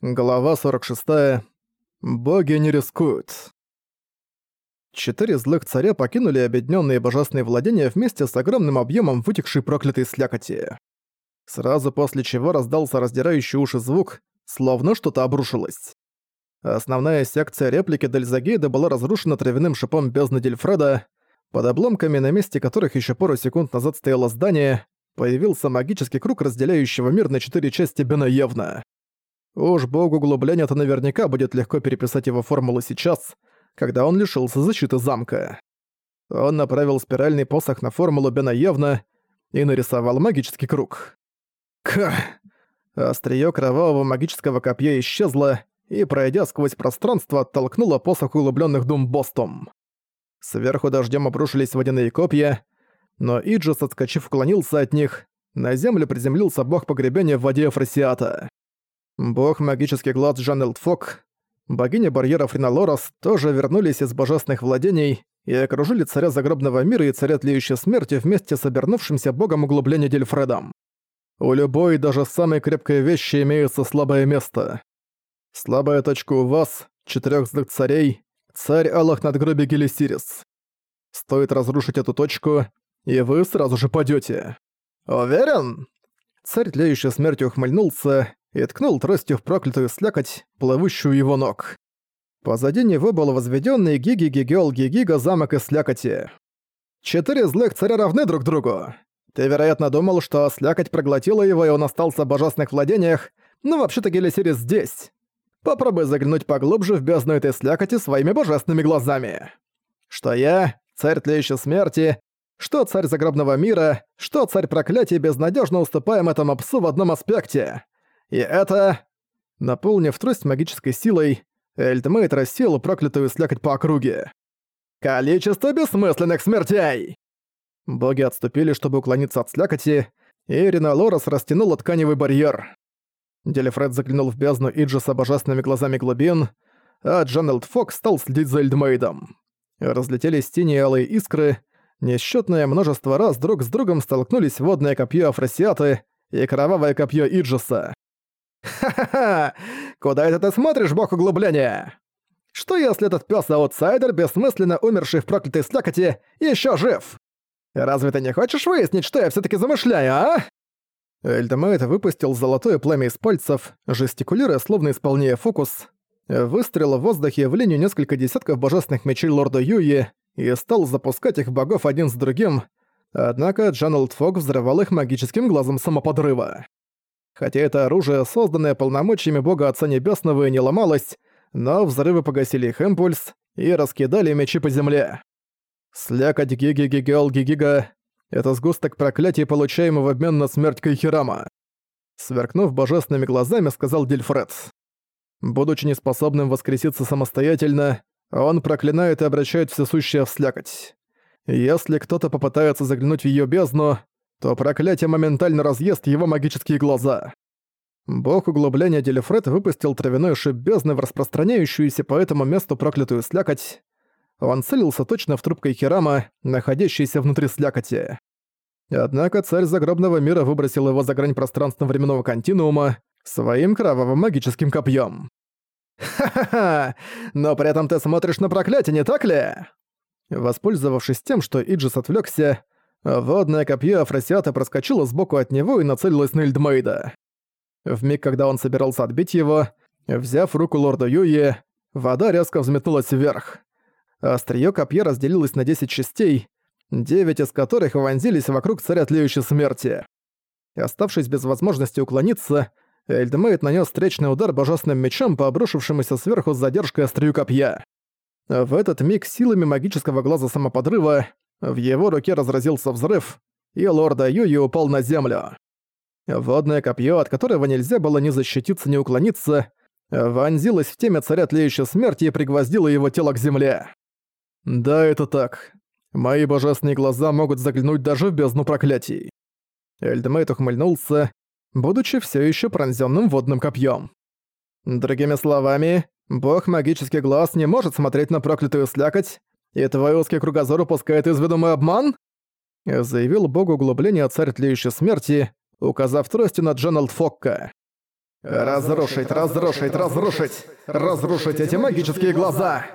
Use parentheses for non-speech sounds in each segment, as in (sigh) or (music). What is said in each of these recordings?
Глава 46. Боги не рискуют. Четыре злых царя покинули объединенные божественные владения вместе с огромным объемом вытекшей проклятой слякоти. Сразу после чего раздался раздирающий уши звук, словно что-то обрушилось. Основная секция реплики Дельзагейда была разрушена травяным шипом бездны Дельфреда, под обломками, на месте которых еще пару секунд назад стояло здание, появился магический круг, разделяющего мир на четыре части Бенаевна. Уж богу углубления-то наверняка будет легко переписать его формулу сейчас, когда он лишился защиты замка. Он направил спиральный посох на формулу Бена Евна и нарисовал магический круг. К! Остриё кровавого магического копья исчезло и, пройдя сквозь пространство, оттолкнуло посох углубленных улыбленных Думбостом. Сверху дождем обрушились водяные копья, но Иджис, отскочив, уклонился от них. На землю приземлился бог погребения в воде Фросиата. Бог магических глаз Жаннелд Фок, богиня барьеров Риналорос тоже вернулись из божественных владений и окружили царя загробного мира и царя тлеющей смерти вместе с обернувшимся богом углубления Дельфредом. У любой, даже самой крепкой вещи имеется слабое место. Слабая точка у вас, четырех злых царей, царь Аллах над гробе Гелисирис. Стоит разрушить эту точку, и вы сразу же падете. Уверен? Царь тлеющей смерти ухмыльнулся и ткнул тростью в проклятую слякоть, плывущую его ног. Позади него был возведенный гиги гигиол гигига замок из слякоти. Четыре злых царя равны друг другу. Ты, вероятно, думал, что слякоть проглотила его, и он остался в божественных владениях, но вообще-то Гелисирис здесь. Попробуй заглянуть поглубже в бездну этой слякоти своими божественными глазами. Что я, царь тлеющей смерти, что царь загробного мира, что царь проклятий безнадежно уступаем этому псу в одном аспекте — и это... Наполнив трость магической силой, Эльтмейт рассеял проклятую слякоть по округе. «Количество бессмысленных смертей!» Боги отступили, чтобы уклониться от слякоти, и Ринолорес растянул тканевый барьер. Делефред заглянул в бездну Иджиса божественными глазами глубин, а Джанелд Фокс стал следить за Эльдмейдом. Разлетелись тени и алые искры, несчётное множество раз друг с другом столкнулись водное копье Афросиаты и кровавое копье Иджиса. (laughs) Куда это ты смотришь, бог углубления? Что если этот пёс-аутсайдер, бессмысленно умерший в проклятой слякоти, ещё жив? Разве ты не хочешь выяснить, что я всё-таки замышляю, а? Эльдамайт выпустил золотое пламя из пальцев, жестикулируя, словно исполняя фокус. Выстрел в воздухе в линию несколько десятков божественных мечей лорда Юи и стал запускать их богов один с другим, однако Джаналд Фок взрывал их магическим глазом самоподрыва. Хотя это оружие, созданное полномочиями бога Отца Небесного, и не ломалось, но взрывы погасили их импульс и раскидали мечи по земле. Слякоть гиги-гигел-гигига — это сгусток проклятий, получаемый в обмен на смерть Кайхирама. Сверкнув божественными глазами, сказал Дильфред. Будучи неспособным воскреситься самостоятельно, он проклинает и обращает всесущее в слякоть. Если кто-то попытается заглянуть в ее бездну, то проклятие моментально разъест его магические глаза. Бог углубления Делифред выпустил травяной шип в распространяющуюся по этому месту проклятую слякоть. Он целился точно в трубкой Керама, находящейся внутри слякоти. Однако царь загробного мира выбросил его за грань пространственно-временного континуума своим кровавым магическим копьем. «Ха-ха-ха! Но при этом ты смотришь на проклятие, не так ли?» Воспользовавшись тем, что Иджис отвлекся, Водное копье Афросиата проскочило сбоку от него и нацелилось на Эльдмейда. В миг, когда он собирался отбить его, взяв руку лорда Юи, вода резко взметнулась вверх. Остриё копье разделилось на 10 частей, 9 из которых вонзились вокруг царя тлеющей смерти. Оставшись без возможности уклониться, Эльдмейд нанес встречный удар божественным мечом по обрушившемуся сверху с задержкой острию копья. В этот миг силами магического глаза самоподрыва в его руке разразился взрыв, и лорда Юи упал на землю. Водное копье, от которого нельзя было ни защититься, ни уклониться, вонзилось в теме царя тлеющей смерти и пригвоздило его тело к земле. Да, это так. Мои божественные глаза могут заглянуть даже в бездну проклятий. Эльдмейт ухмыльнулся, будучи все еще пронзенным водным копьем. Другими словами, бог магический глаз не может смотреть на проклятую слякоть, и твой узкий кругозор упускает из виду мой обман?» Заявил бог углубления царь тлеющей смерти, указав тростью на Джональд Фокка. «Разрушить, разрушить, разрушить! Разрушить эти магические глаза!»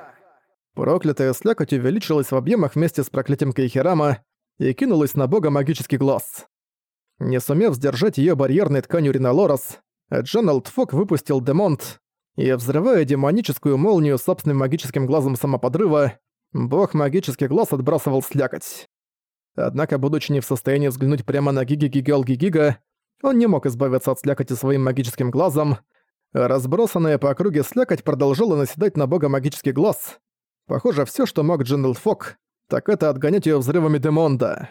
Проклятая слякоть увеличилась в объемах вместе с проклятием Кейхерама и кинулась на бога магический глаз. Не сумев сдержать ее барьерной тканью Ринолорос, Джоналд Фок выпустил Демонт и, взрывая демоническую молнию собственным магическим глазом самоподрыва, Бог магический глаз отбрасывал слякоть. Однако, будучи не в состоянии взглянуть прямо на Гиги Гигел Гигига, он не мог избавиться от слякоти своим магическим глазом. Разбросанная по округе слякоть продолжала наседать на бога магический глаз. Похоже, все, что мог Джиннел Фок, так это отгонять ее взрывами Демонда.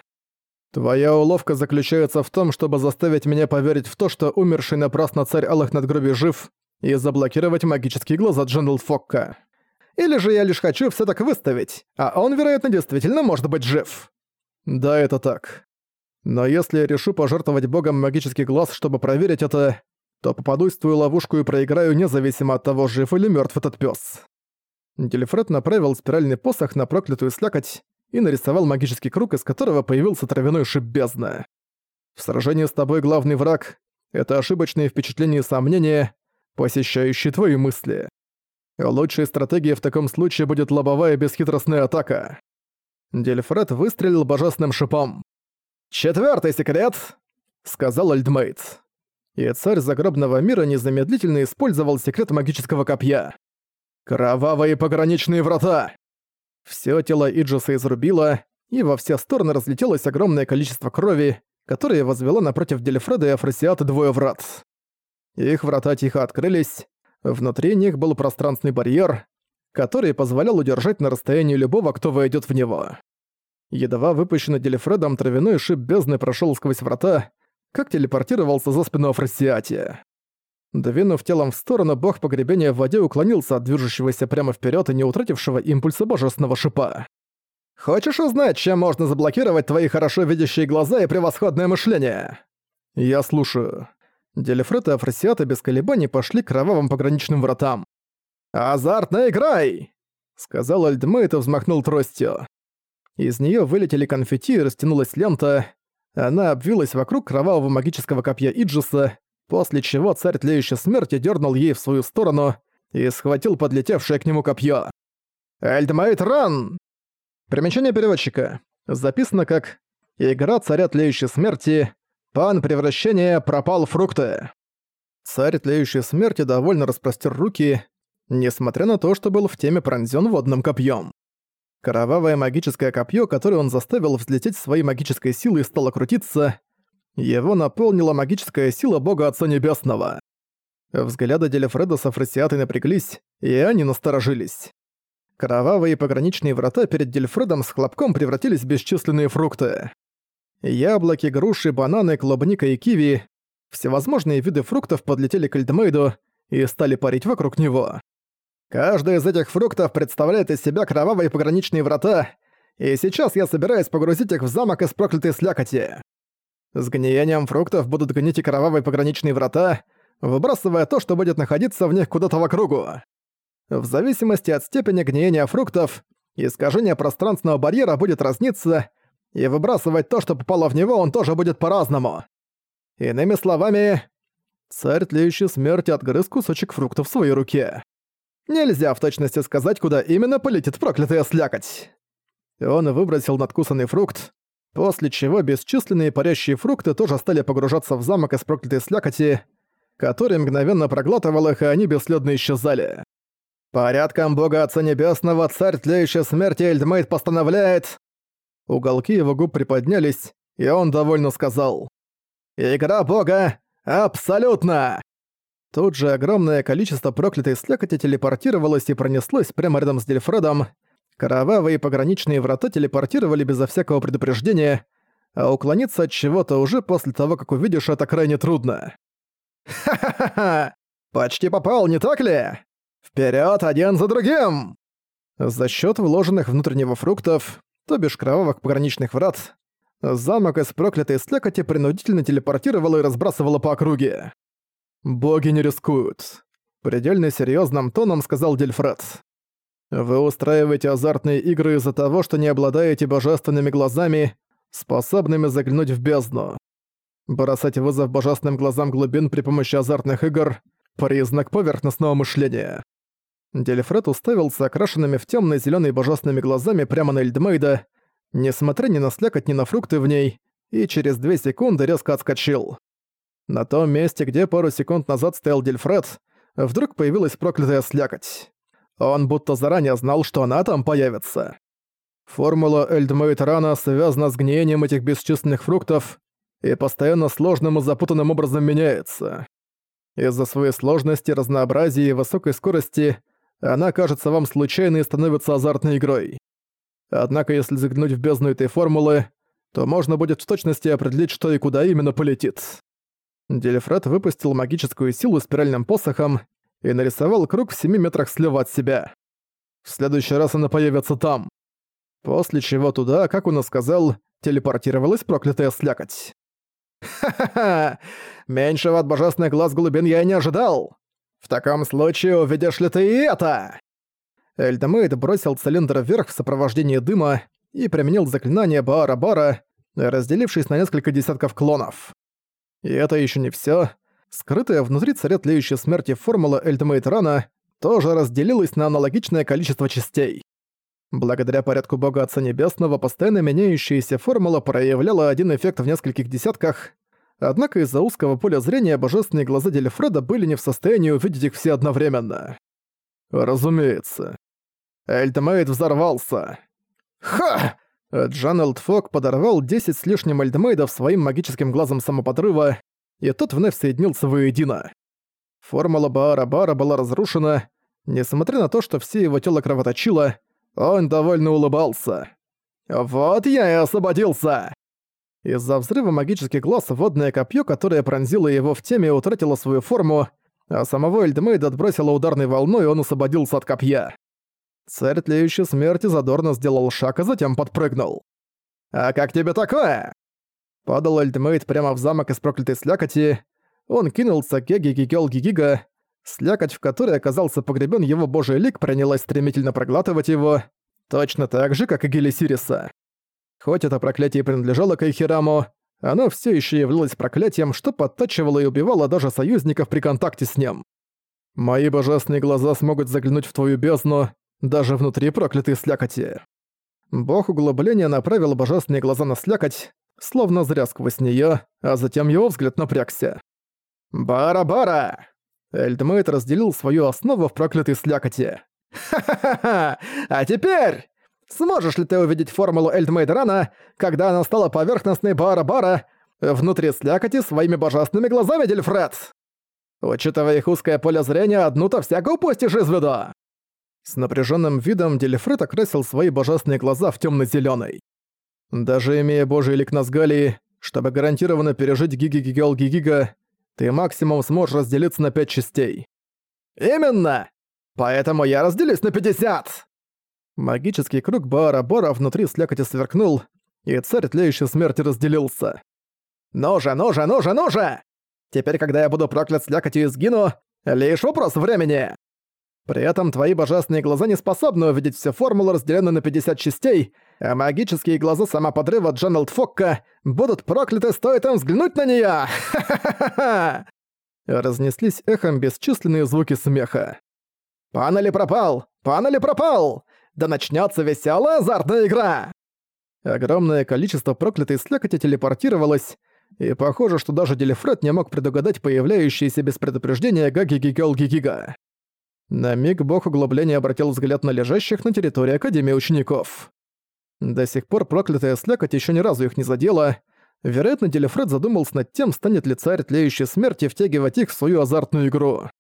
«Твоя уловка заключается в том, чтобы заставить меня поверить в то, что умерший напрасно царь Алых надгробий жив, и заблокировать магические глаза Джиннел Фокка», или же я лишь хочу все так выставить, а он, вероятно, действительно может быть жив». «Да, это так. Но если я решу пожертвовать богом магический глаз, чтобы проверить это, то попаду в твою ловушку и проиграю независимо от того, жив или мертв этот пес. Дельфред направил спиральный посох на проклятую слякоть и нарисовал магический круг, из которого появился травяной шип бездна. В сражении с тобой главный враг — это ошибочные впечатления и сомнения, посещающие твои мысли. Лучшей стратегией в таком случае будет лобовая бесхитростная атака. Дельфред выстрелил божественным шипом. «Четвёртый секрет!» — сказал Альдмейт. И царь загробного мира незамедлительно использовал секрет магического копья. «Кровавые пограничные врата!» Всё тело Иджиса изрубило, и во все стороны разлетелось огромное количество крови, которое возвело напротив Дельфреда и Афросиата двое врат. Их врата тихо открылись, Внутри них был пространственный барьер, который позволял удержать на расстоянии любого, кто войдет в него. Едва выпущенный Делефредом травяной шип бездны прошел сквозь врата, как телепортировался за спину Афросиатия. Двинув телом в сторону, бог погребения в воде уклонился от движущегося прямо вперед и не утратившего импульса божественного шипа. «Хочешь узнать, чем можно заблокировать твои хорошо видящие глаза и превосходное мышление?» «Я слушаю», Делефред и Афросиата без колебаний пошли к кровавым пограничным вратам. «Азартная играй!» — сказал Альдмейт и взмахнул тростью. Из нее вылетели конфетти и растянулась лента. Она обвилась вокруг кровавого магического копья Иджиса, после чего царь тлеющей смерти дернул ей в свою сторону и схватил подлетевшее к нему копье. «Эльдмейт, ран!» Примечание переводчика. Записано как «Игра царя тлеющей смерти. Пан Превращения пропал фрукты. Царь Тлеющей Смерти довольно распростер руки, несмотря на то, что был в теме пронзён водным копьем. Кровавое магическое копье, которое он заставил взлететь своей магической силой, стало крутиться. Его наполнила магическая сила Бога Отца Небесного. Взгляды Делефреда с Афросиатой напряглись, и они насторожились. Кровавые пограничные врата перед Дельфредом с хлопком превратились в бесчисленные фрукты. Яблоки, груши, бананы, клубника и киви. Всевозможные виды фруктов подлетели к Эльдмейду и стали парить вокруг него. Каждый из этих фруктов представляет из себя кровавые пограничные врата, и сейчас я собираюсь погрузить их в замок из проклятой слякоти. С гниением фруктов будут гнить и кровавые пограничные врата, выбрасывая то, что будет находиться в них куда-то в округу. В зависимости от степени гниения фруктов, искажение пространственного барьера будет разниться, и выбрасывать то, что попало в него, он тоже будет по-разному. Иными словами, царь тлеющий смерти отгрыз кусочек фруктов в своей руке. Нельзя в точности сказать, куда именно полетит проклятая слякоть. Он выбросил надкусанный фрукт, после чего бесчисленные парящие фрукты тоже стали погружаться в замок из проклятой слякоти, который мгновенно проглатывал их, и они бесследно исчезали. Порядком Бога Отца Небесного Царь Тлеющей Смерти Эльдмейт постановляет Уголки его губ приподнялись, и он довольно сказал. «Игра бога! Абсолютно!» Тут же огромное количество проклятой слякоти телепортировалось и пронеслось прямо рядом с Дельфредом. Кровавые пограничные врата телепортировали безо всякого предупреждения, а уклониться от чего-то уже после того, как увидишь, это крайне трудно. «Ха-ха-ха! Почти попал, не так ли? Вперед один за другим!» За счет вложенных внутреннего фруктов то бишь кровавых пограничных врат, замок из проклятой слякоти принудительно телепортировало и разбрасывало по округе. «Боги не рискуют», — предельно серьезным тоном сказал Дельфред. «Вы устраиваете азартные игры из-за того, что не обладаете божественными глазами, способными заглянуть в бездну. Бросать вызов божественным глазам глубин при помощи азартных игр — признак поверхностного мышления. Дельфред уставился окрашенными в темно зеленые божественными глазами прямо на Эльдмейда, несмотря ни на слякоть, ни на фрукты в ней, и через две секунды резко отскочил. На том месте, где пару секунд назад стоял Дельфред, вдруг появилась проклятая слякоть. Он будто заранее знал, что она там появится. Формула Эльдмейт Рана связана с гниением этих бесчисленных фруктов и постоянно сложным и запутанным образом меняется. Из-за своей сложности, разнообразия и высокой скорости – она кажется вам случайной и становится азартной игрой. Однако, если заглянуть в бездну этой формулы, то можно будет в точности определить, что и куда именно полетит. Делифред выпустил магическую силу спиральным посохом и нарисовал круг в 7 метрах слева от себя. В следующий раз она появится там. После чего туда, как он и сказал, телепортировалась проклятая слякоть. (laughs) «Ха-ха-ха! Меньшего от божественных глаз глубин я и не ожидал!» В таком случае увидишь ли ты это?» Эльдамейд бросил цилиндр вверх в сопровождении дыма и применил заклинание Баара-Бара, разделившись на несколько десятков клонов. И это еще не все. Скрытая внутри царя тлеющей смерти формула Эльдамейд Рана тоже разделилась на аналогичное количество частей. Благодаря порядку Бога Отца Небесного постоянно меняющаяся формула проявляла один эффект в нескольких десятках, Однако из-за узкого поля зрения божественные глаза Дельфреда были не в состоянии увидеть их все одновременно. Разумеется. Эльтмейт взорвался. Ха! Джанелд Фок подорвал 10 с лишним эльтмейдов своим магическим глазом самоподрыва, и тот вновь соединился воедино. Формула Баара-Бара была разрушена. Несмотря на то, что все его тело кровоточило, он довольно улыбался. «Вот я и освободился!» Из-за взрыва магический глаз водное копье, которое пронзило его в теме, утратило свою форму, а самого Эльдмейда отбросило ударной волной, и он освободился от копья. Царь тлеющей смерти задорно сделал шаг, а затем подпрыгнул. «А как тебе такое?» Падал Эльдмейд прямо в замок из проклятой слякоти. Он кинулся к Гигигигел-Гигига, слякоть в которой оказался погребен его божий лик, принялась стремительно проглатывать его, точно так же, как и Гелисириса. Хоть это проклятие принадлежало к оно все еще являлось проклятием, что подтачивало и убивало даже союзников при контакте с ним. Мои божественные глаза смогут заглянуть в твою бездну, даже внутри проклятой слякоти. Бог углубления направил божественные глаза на слякоть, словно зря сквозь нее, а затем его взгляд напрягся. «Бара-бара!» Эльдмейт разделил свою основу в проклятой слякоти. «Ха-ха-ха! А теперь...» Сможешь ли ты увидеть формулу Эльдмейдрана, когда она стала поверхностной бара-бара внутри слякоти своими божественными глазами, Дельфред? Учитывая их узкое поле зрения, одну-то всяко упустишь из виду!» С напряженным видом Дельфред окрасил свои божественные глаза в темно зеленый Даже имея божий лик Назгалии, чтобы гарантированно пережить гиги-гигел-гигига, ты максимум сможешь разделиться на пять частей. «Именно! Поэтому я разделюсь на 50! Магический круг Баара-Бора внутри слякоти сверкнул, и царь тлеющей смерти разделился. Ножа, ножа, ножа, ножа! Теперь, когда я буду проклят слякотью и сгину, лишь вопрос времени!» При этом твои божественные глаза не способны увидеть все формулы, разделенные на 50 частей, а магические глаза сама подрыва Джоналд Фокка будут прокляты, стоит им взглянуть на неё! Разнеслись эхом бесчисленные звуки смеха. «Пан или пропал? Пан или пропал? да начнется веселая азартная игра!» Огромное количество проклятой слякоти телепортировалось, и похоже, что даже Делифред не мог предугадать появляющиеся без предупреждения гаги-гигел-гигига. На миг бог углубления обратил взгляд на лежащих на территории Академии учеников. До сих пор проклятая слякоть еще ни разу их не задела. Вероятно, Делифред задумался над тем, станет ли царь тлеющей смерти втягивать их в свою азартную игру.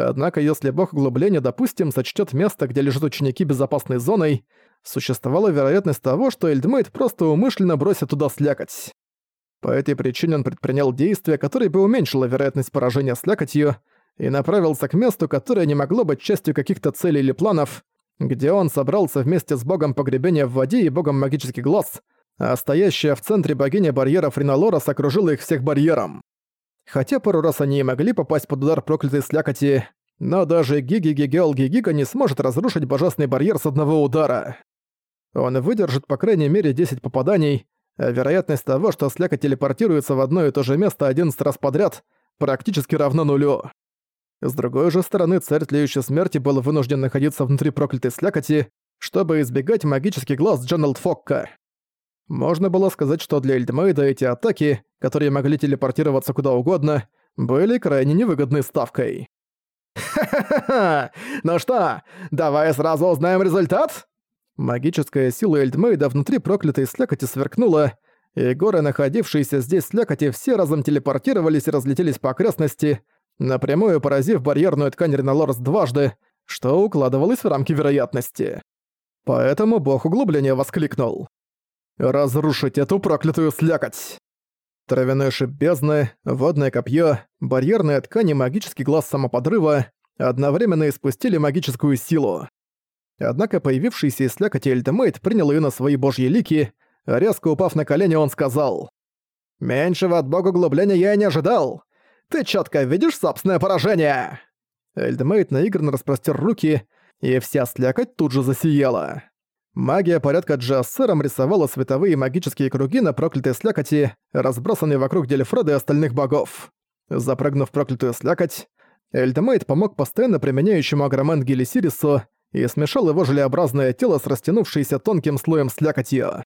Однако, если бог углубления, допустим, сочтет место, где лежат ученики безопасной зоной, существовала вероятность того, что Эльдмейт просто умышленно бросит туда слякоть. По этой причине он предпринял действие, которое бы уменьшило вероятность поражения слякотью, и направился к месту, которое не могло быть частью каких-то целей или планов, где он собрался вместе с богом погребения в воде и богом магический глаз, а стоящая в центре богиня барьеров Риналора окружила их всех барьером. Хотя пару раз они и могли попасть под удар проклятой слякоти, но даже Гиги-Гигел Гигига не сможет разрушить божественный барьер с одного удара. Он выдержит по крайней мере 10 попаданий, а вероятность того, что слякоть телепортируется в одно и то же место 11 раз подряд, практически равна нулю. С другой же стороны, царь тлеющей смерти был вынужден находиться внутри проклятой слякоти, чтобы избегать магический глаз Дженнелд Фокка. Можно было сказать, что для Эльдмейда эти атаки, которые могли телепортироваться куда угодно, были крайне невыгодной ставкой. «Ха-ха-ха! Ну что, давай сразу узнаем результат?» Магическая сила Эльдмейда внутри проклятой слякоти сверкнула, и горы, находившиеся здесь слякоти, все разом телепортировались и разлетелись по окрестности, напрямую поразив барьерную ткань Ренолорс дважды, что укладывалось в рамки вероятности. Поэтому бог углубления воскликнул разрушить эту проклятую слякоть. Травяное шипбезны, водное копье, барьерные ткани, магический глаз самоподрыва одновременно испустили магическую силу. Однако появившийся из слякоти Эльтемейт принял ее на свои божьи лики, резко упав на колени, он сказал «Меньшего от бога углубления я и не ожидал! Ты четко видишь собственное поражение!» Эльдмейт наигранно распростер руки, и вся слякоть тут же засияла. Магия порядка Джассером рисовала световые магические круги на проклятой слякоти, разбросанные вокруг Делифреда и остальных богов. Запрыгнув проклятую слякоть, Эльдемейт помог постоянно применяющему агромент Гелисирису и смешал его желеобразное тело с растянувшейся тонким слоем слякотью.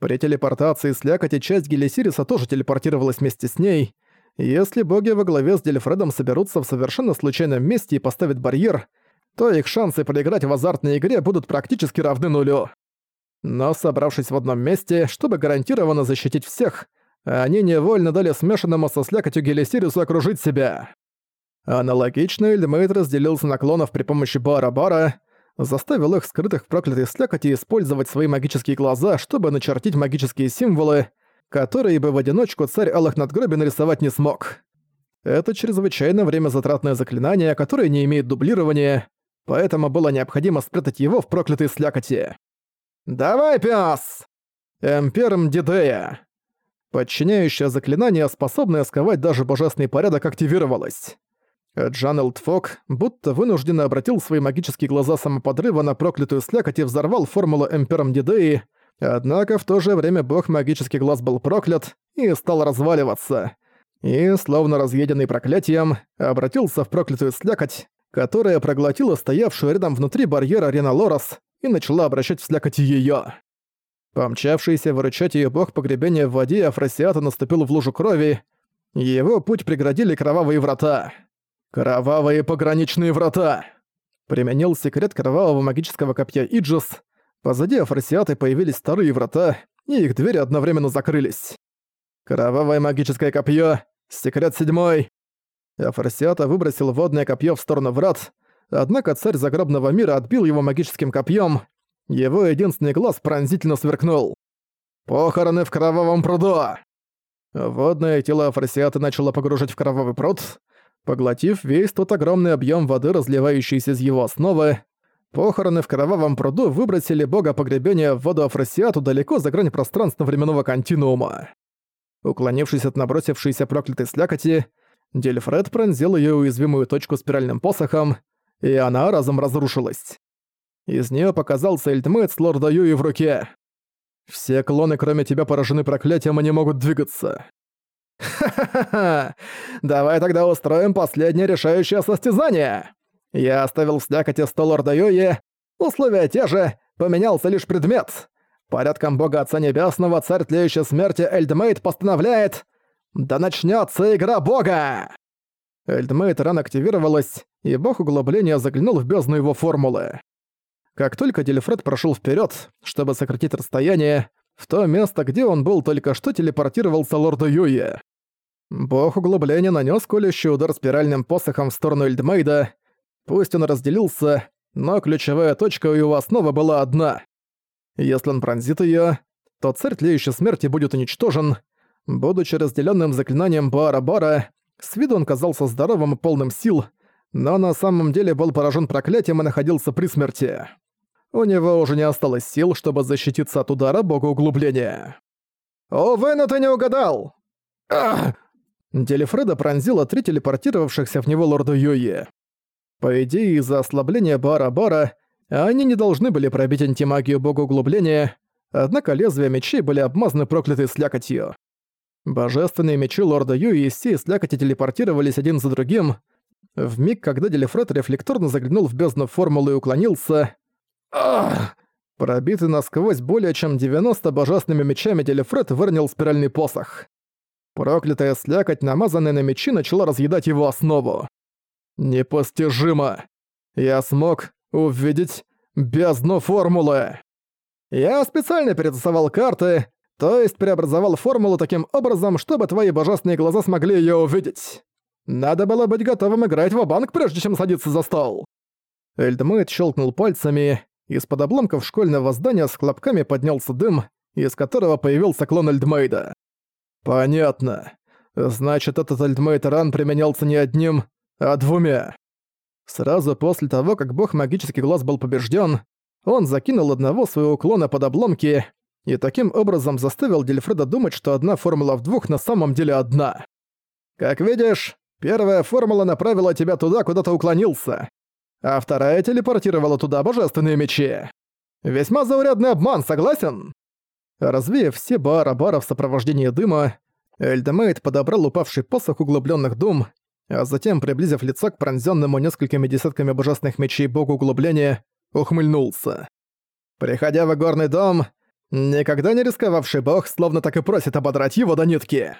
При телепортации слякоти часть Гелисириса тоже телепортировалась вместе с ней. Если боги во главе с Дельфредом соберутся в совершенно случайном месте и поставят барьер — то их шансы проиграть в азартной игре будут практически равны нулю. Но собравшись в одном месте, чтобы гарантированно защитить всех, они невольно дали смешанному со слякотью Гелисирису окружить себя. Аналогично Эльдмейт разделился на клонов при помощи Бара-Бара, заставил их скрытых проклятых проклятой слякоти использовать свои магические глаза, чтобы начертить магические символы, которые бы в одиночку царь Алых надгробий нарисовать не смог. Это чрезвычайно время затратное заклинание, которое не имеет дублирования, поэтому было необходимо спрятать его в проклятой слякоти. «Давай, пес!» «Эмперм Дидея!» Подчиняющее заклинание, способное сковать даже божественный порядок, активировалось. Джанел Тфок будто вынужденно обратил свои магические глаза самоподрыва на проклятую слякоть и взорвал формулу Эмпером Дидеи, однако в то же время бог магический глаз был проклят и стал разваливаться. И, словно разъеденный проклятием, обратился в проклятую слякоть, которая проглотила стоявшую рядом внутри барьера Рена Лорос и начала обращать в слякоть её. Помчавшийся выручать её бог погребения в воде Афросиата наступил в лужу крови, его путь преградили кровавые врата. «Кровавые пограничные врата!» Применил секрет кровавого магического копья Иджис. Позади Афросиаты появились старые врата, и их двери одновременно закрылись. «Кровавое магическое копье! Секрет седьмой! Э, Афросиата выбросил водное копье в сторону врат, однако царь загробного мира отбил его магическим копьем. Его единственный глаз пронзительно сверкнул. «Похороны в кровавом пруду!» Водное тело Афросиата начало погружать в кровавый пруд, поглотив весь тот огромный объем воды, разливающийся из его основы. Похороны в кровавом пруду выбросили бога погребения в воду Афросиату далеко за грань пространства временного континуума. Уклонившись от набросившейся проклятой слякоти, Дельфред пронзил ее уязвимую точку спиральным посохом, и она разом разрушилась. Из нее показался Эльтмыт с лорда Юи в руке. «Все клоны, кроме тебя, поражены проклятием и не могут двигаться». «Ха-ха-ха! Давай тогда устроим последнее решающее состязание! Я оставил в слякоте 100 лорда Юи, условия те же, поменялся лишь предмет. Порядком бога Отца Небесного, царь тлеющей смерти Эльдмейт постановляет...» Да начнется игра бога!» Эльдмейт ран активировалась, и бог углубления заглянул в бездну его формулы. Как только Дельфред прошел вперед, чтобы сократить расстояние, в то место, где он был только что телепортировался лорду Юи. Бог углубления нанес колющий удар спиральным посохом в сторону Эльдмейда. Пусть он разделился, но ключевая точка у его основы была одна. Если он пронзит ее, то царь тлеющей смерти будет уничтожен, Будучи разделенным заклинанием Бара-Бара, он казался здоровым и полным сил, но на самом деле был поражен проклятием и находился при смерти. У него уже не осталось сил, чтобы защититься от удара бога углубления. Увы, но ты не угадал!» «Ах!» Делифреда пронзила три телепортировавшихся в него лорда Юи. По идее, из-за ослабления Бара-Бара они не должны были пробить антимагию бога углубления, однако лезвия мечей были обмазаны проклятой слякотью. Божественные мечи лорда Юи и Си слякоти телепортировались один за другим. В миг, когда Делифред рефлекторно заглянул в бездну формулы и уклонился... Ах! Пробитый насквозь более чем 90 божественными мечами Делифред выронил спиральный посох. Проклятая слякоть, намазанная на мечи, начала разъедать его основу. Непостижимо! Я смог увидеть бездну формулы! Я специально перетасовал карты, то есть преобразовал формулу таким образом, чтобы твои божественные глаза смогли ее увидеть. Надо было быть готовым играть в банк прежде чем садиться за стол. Эльдмейт щелкнул пальцами, из-под обломков школьного здания с хлопками поднялся дым, из которого появился клон Эльдмейда. «Понятно. Значит, этот Эльдмейт ран применялся не одним, а двумя». Сразу после того, как бог магический глаз был побежден, он закинул одного своего клона под обломки и таким образом заставил Дельфреда думать, что одна формула в двух на самом деле одна. Как видишь, первая формула направила тебя туда, куда ты уклонился, а вторая телепортировала туда божественные мечи. Весьма заурядный обман, согласен? Развеяв все бара-бара в сопровождении дыма, Эльдемейт подобрал упавший посох углубленных дум, а затем, приблизив лицо к пронзенному несколькими десятками божественных мечей богу углубления, ухмыльнулся. «Приходя в горный дом, Никогда не рисковавший бог словно так и просит ободрать его до нитки.